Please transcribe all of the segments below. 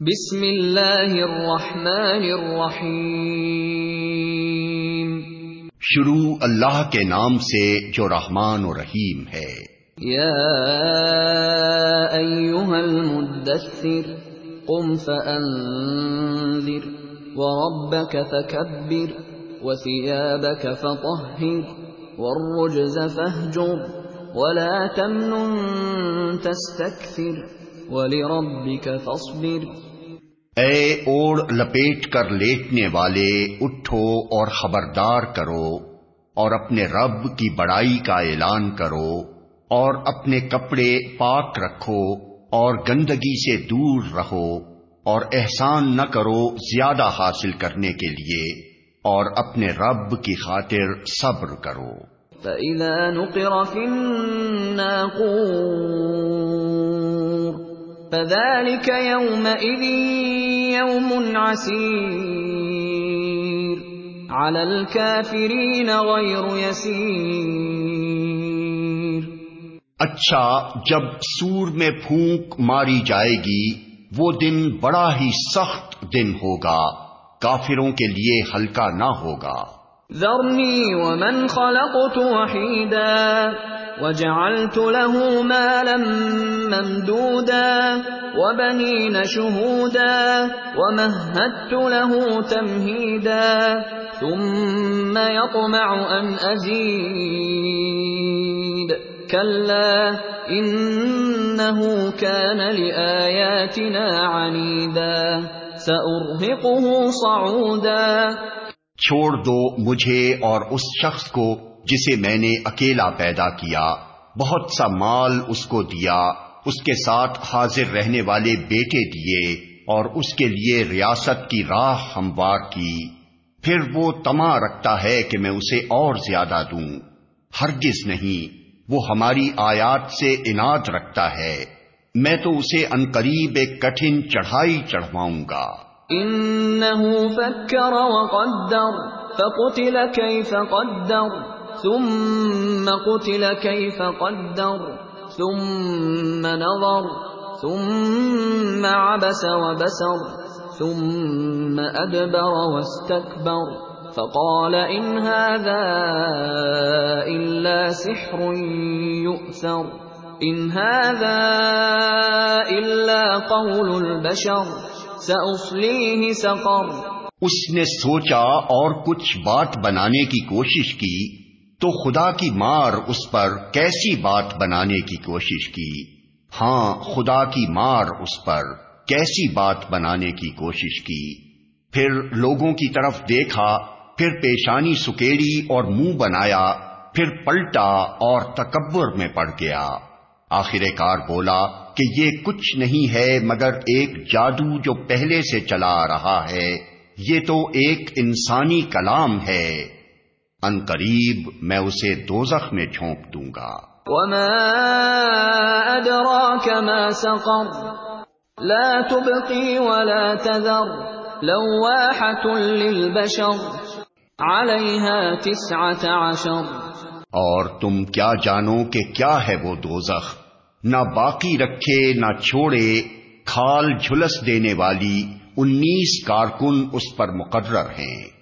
بسم اللہ الرحمن الرحیم۔ شروع اللہ کے نام سے جو رحمان و رحیم ہے۔ یا ایوہا المدثر قم فانذر وربك فكبر وثيابك فطهر والرجز فاهجر ولا تمنن تستكثر ولربك فاصبر. اے اوڑ لپیٹ کر لیٹنے والے اٹھو اور خبردار کرو اور اپنے رب کی بڑائی کا اعلان کرو اور اپنے کپڑے پاک رکھو اور گندگی سے دور رہو اور احسان نہ کرو زیادہ حاصل کرنے کے لیے اور اپنے رب کی خاطر صبر کرو۔ فَإِذَا نُقِرَ فِي النَّاقُورِ فَذَلِكَ يَوْمَئِذٍ يَوْمٌ عَسِيرٌ عَلَى الْكَافِرِينَ غَيْرُ يَسِيرٌ اچھا جب سور میں پھونک ماری جائے گی وہ دن بڑا ہی سخت دن ہوگا۔ کافروں کے لیے ہلکا نہ ہوگا۔ ذرنی ومن خلقت وحیدا وجعلت له مالا ممدودا وبنين شهودا ومهدت له تمهيدا ثم يطمع أن أزيد. كلا إنه كان لآياتنا عنيدا. سأرهقه صعودا. چھوڑ دو مجھے اور اس شخص کو جسے میں نے اکیلا پیدا کیا، بہت سا مال اس کو دیا، اس کے ساتھ حاضر رہنے والے بیٹے دیے، اور اس کے لیے ریاست کی راہ ہموار کی۔ پھر وہ تما رکھتا ہے کہ میں اسے اور زیادہ دوں۔ ہرگز نہیں، وہ ہماری آیات سے اناد رکھتا ہے۔ میں تو اسے انقریب ایک کٹھن چڑھائی چڑھواؤں گا۔ انہو فکر وقدر، فقتل کیف قدر۔ ثم قتل کیف قدر، ثم نظر، ثم عبس وبسر، ثم ادبر واستكبر. فقال ان هذا الا سحر يؤثر ان هذا الا قول البشر ساصليه سقر. اس نے سوچا اور کچھ بات بنانے کی کوشش کی۔ تو خدا کی مار اس پر کیسی بات بنانے کی کوشش کی؟ ہاں خدا کی مار اس پر کیسی بات بنانے کی کوشش کی؟ پھر لوگوں کی طرف دیکھا، پھر پیشانی سکیڑی اور منہ بنایا، پھر پلٹا اور تکبر میں پڑ گیا۔ آخر کار بولا کہ یہ کچھ نہیں ہے، مگر ایک جادو جو پہلے سے چلا رہا ہے۔ یہ تو ایک انسانی کلام ہے۔ ان قریب میں اسے دوزخ میں جھونک دوں گا۔ وما ما سقر؟ لا تبقي ولا تذر۔ لواحة للبشر۔ عليها تسعة عشر۔ اور تم کیا جانو کہ کیا ہے وہ دوزخ؟ نہ باقی رکھے نہ چھوڑے کھال جھلس دینے والی انیس کارکن اس پر مقرر ہیں۔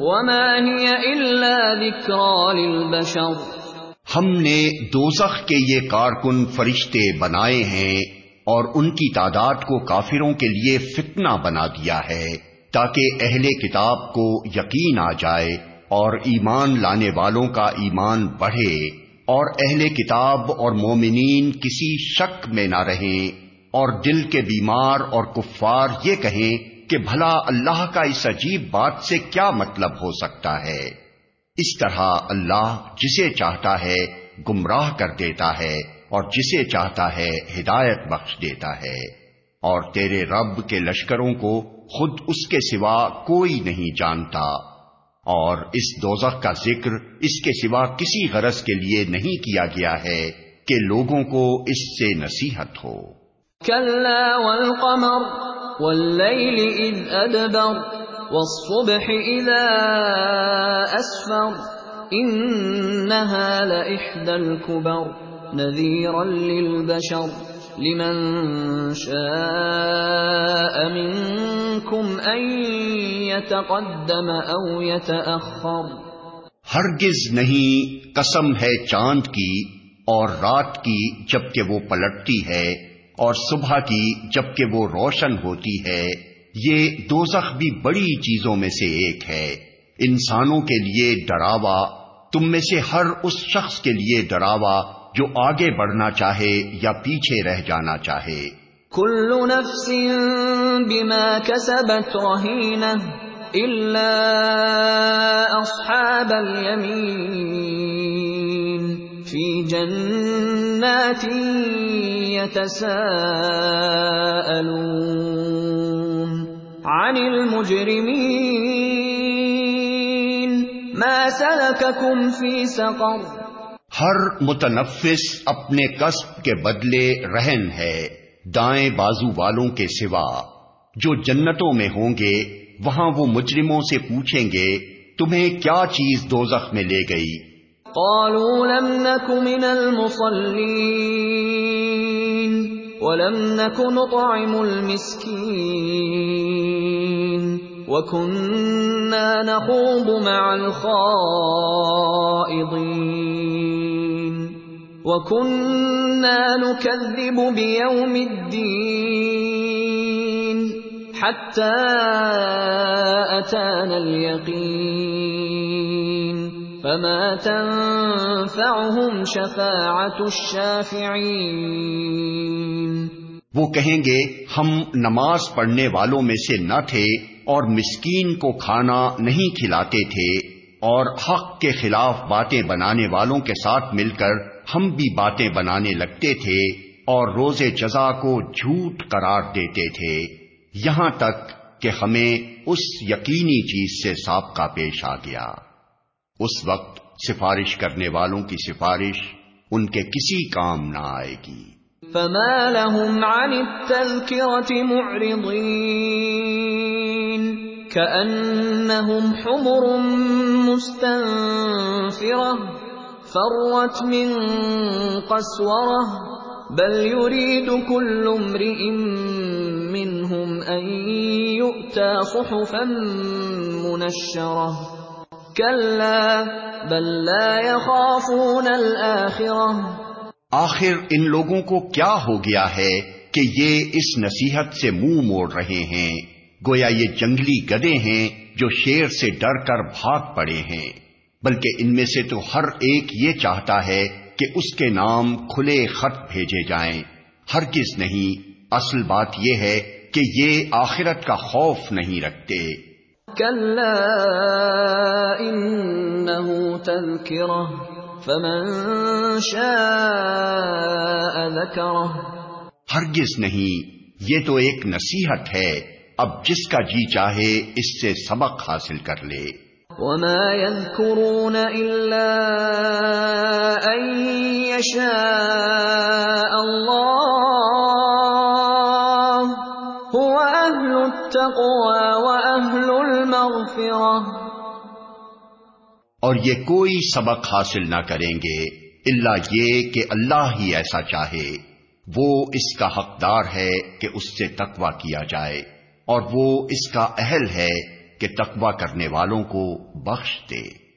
وما هي الا ذكرى للبشر ہم نے دوزخ کے یہ کارکن فرشتے بنائے ہیں اور ان کی تعداد کو کافروں کے لیے فتنہ بنا دیا ہے تاکہ اہل کتاب کو یقین آ جائے اور ایمان لانے والوں کا ایمان بڑھے اور اہل کتاب اور مومنین کسی شک میں نہ رہیں اور دل کے بیمار اور کفار یہ کہیں کہ بھلا اللہ کا اس عجیب بات سے کیا مطلب ہو سکتا ہے؟ اس طرح اللہ جسے چاہتا ہے گمراہ کر دیتا ہے اور جسے چاہتا ہے ہدایت بخش دیتا ہے۔ اور تیرے رب کے لشکروں کو خود اس کے سوا کوئی نہیں جانتا۔ اور اس دوزخ کا ذکر اس کے سوا کسی غرض کے لیے نہیں کیا گیا ہے کہ لوگوں کو اس سے نصیحت ہو۔ والقمر اذ ادبر والصبح اذا اسفر انها لإحدى الكبر نذيرا للبشر لمن شاء منكم ان يتقدم او يتأخر ہرگز نہیں قسم ہے چاند کی اور رات کی جبکہ وہ پلٹتی ہے اور صبح کی جبکہ وہ روشن ہوتی ہے، یہ دوزخ بھی بڑی چیزوں میں سے ایک ہے۔ انسانوں کے لیے ڈراوا، تم میں سے ہر اس شخص کے لیے ڈراوا جو آگے بڑھنا چاہے یا پیچھے رہ جانا چاہے۔ کل نفس بما كسبت رہینہ الا اصحاب اليمین فی جنات يتساءلون عن المجرمین ما سلككم فی سقر ہر متنفس اپنے قصب کے بدلے رہن ہے، دائیں بازو والوں کے سوا۔ جو جنتوں میں ہوں گے، وہاں وہ مجرموں سے پوچھیں گے، تمہیں کیا چیز دوزخ میں لے گئی؟ قالوا لم نك من المصلين ولم نك نطعم المسكين وكنا نخوض مع الخائضين وَكُنَّا نُكَذِّبُ بِيَوْمِ الدِّينِ حَتَّى أَتَانَا الْيَقِينَ فَمَا تَنفَعُهُمْ شَفَاعَةُ الشَّافِعِينَ وہ کہیں گے، ہم نماز پڑھنے والوں میں سے نہ تھے اور مسکین کو کھانا نہیں کھلاتے تھے اور حق کے خلاف باتیں بنانے والوں کے ساتھ مل کر ہم بھی باتیں بنانے لگتے تھے اور روز جزا کو جھوٹ قرار دیتے تھے۔ یہاں تک کہ ہمیں اس یقینی چیز سے سابقہ پیش آ گیا۔ اس وقت سفارش کرنے والوں کی سفارش ان کے کسی کام نہ آئے گی۔ فما لهم عن معرضين كأنهم حمر مستنفرة فرت من قسورة بل يريد كل امرئ منهم أن يؤتى صحفا منشرة بل لا يخافون آخر ان لوگوں کو کیا ہو گیا ہے کہ یہ اس نصیحت سے منہ موڑ رہے ہیں؟ گویا یہ جنگلی گدے ہیں جو شیر سے ڈر کر بھاگ پڑے ہیں۔ بلکہ ان میں سے تو ہر ایک یہ چاہتا ہے کہ اس کے نام کھلے خط بھیجے جائیں۔ ہر کس نہیں، اصل بات یہ ہے کہ یہ آخرت کا خوف نہیں رکھتے۔ فمن ہرگز نہیں یہ تو ایک نصیحت ہے اب جس کا جی چاہے اس سے سبق حاصل کر لے۔ وما يذكرون إلا أن يشاء الله. التقوى وأهل المغفرة. اور یہ کوئی سبق حاصل نہ کریں گے اللہ یہ کہ اللہ ہی ایسا چاہے۔ وہ اس کا حقدار ہے کہ اس سے تقوی کیا جائے، اور وہ اس کا اہل ہے کہ تقوی کرنے والوں کو بخش دے۔